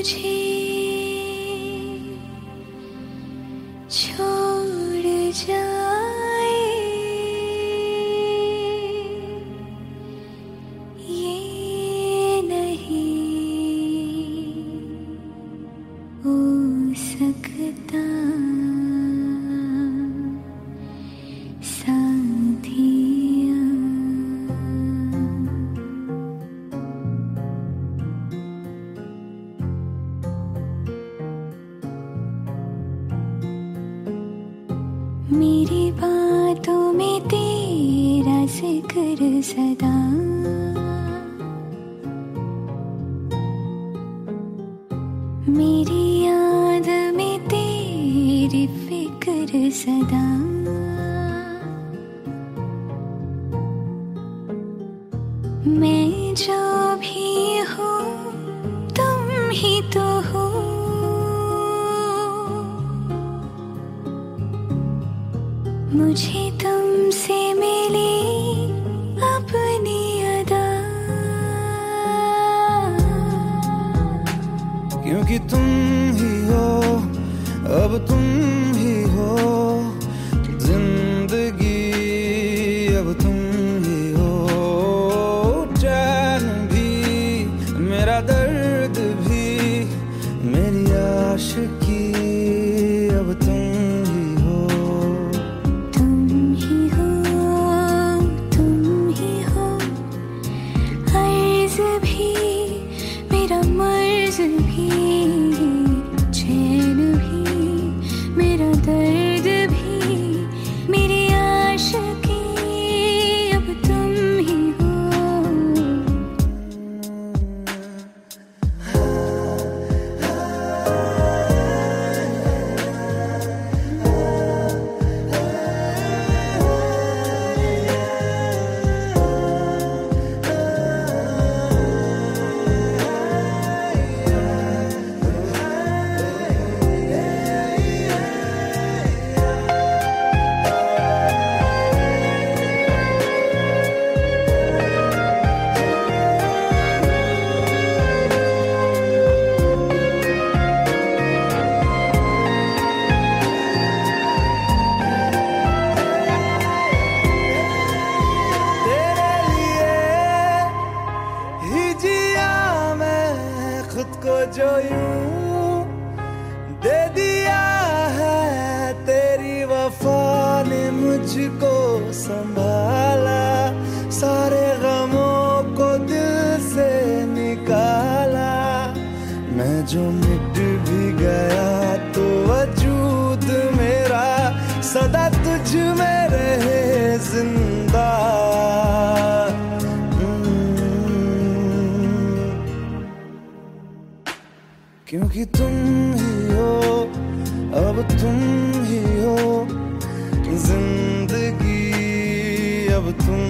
मुझे छोड़ जाए। ये नहीं हो सकता। मेरी बातों में तेरा ज़िक्र सदा। मेरी याद में तेरी फ़िक्र सदा। मैं जो मुझे तुमसे मिली अपनी अदा। क्योंकि तुम ही हो, अब तुम ही हो। ज़िंदगी, अब तुम जो यूँ दे दिया है तेरी वफा ने मुझको संभाला। सारे गमों को दिल से निकाला। मैं जो मिट भी गया तो वजूद मेरा। सदा तुझ में रहे ज़िंदा। क्योंकि तुम ही हो अब तुम ही हो। ज़िंदगी अब तुम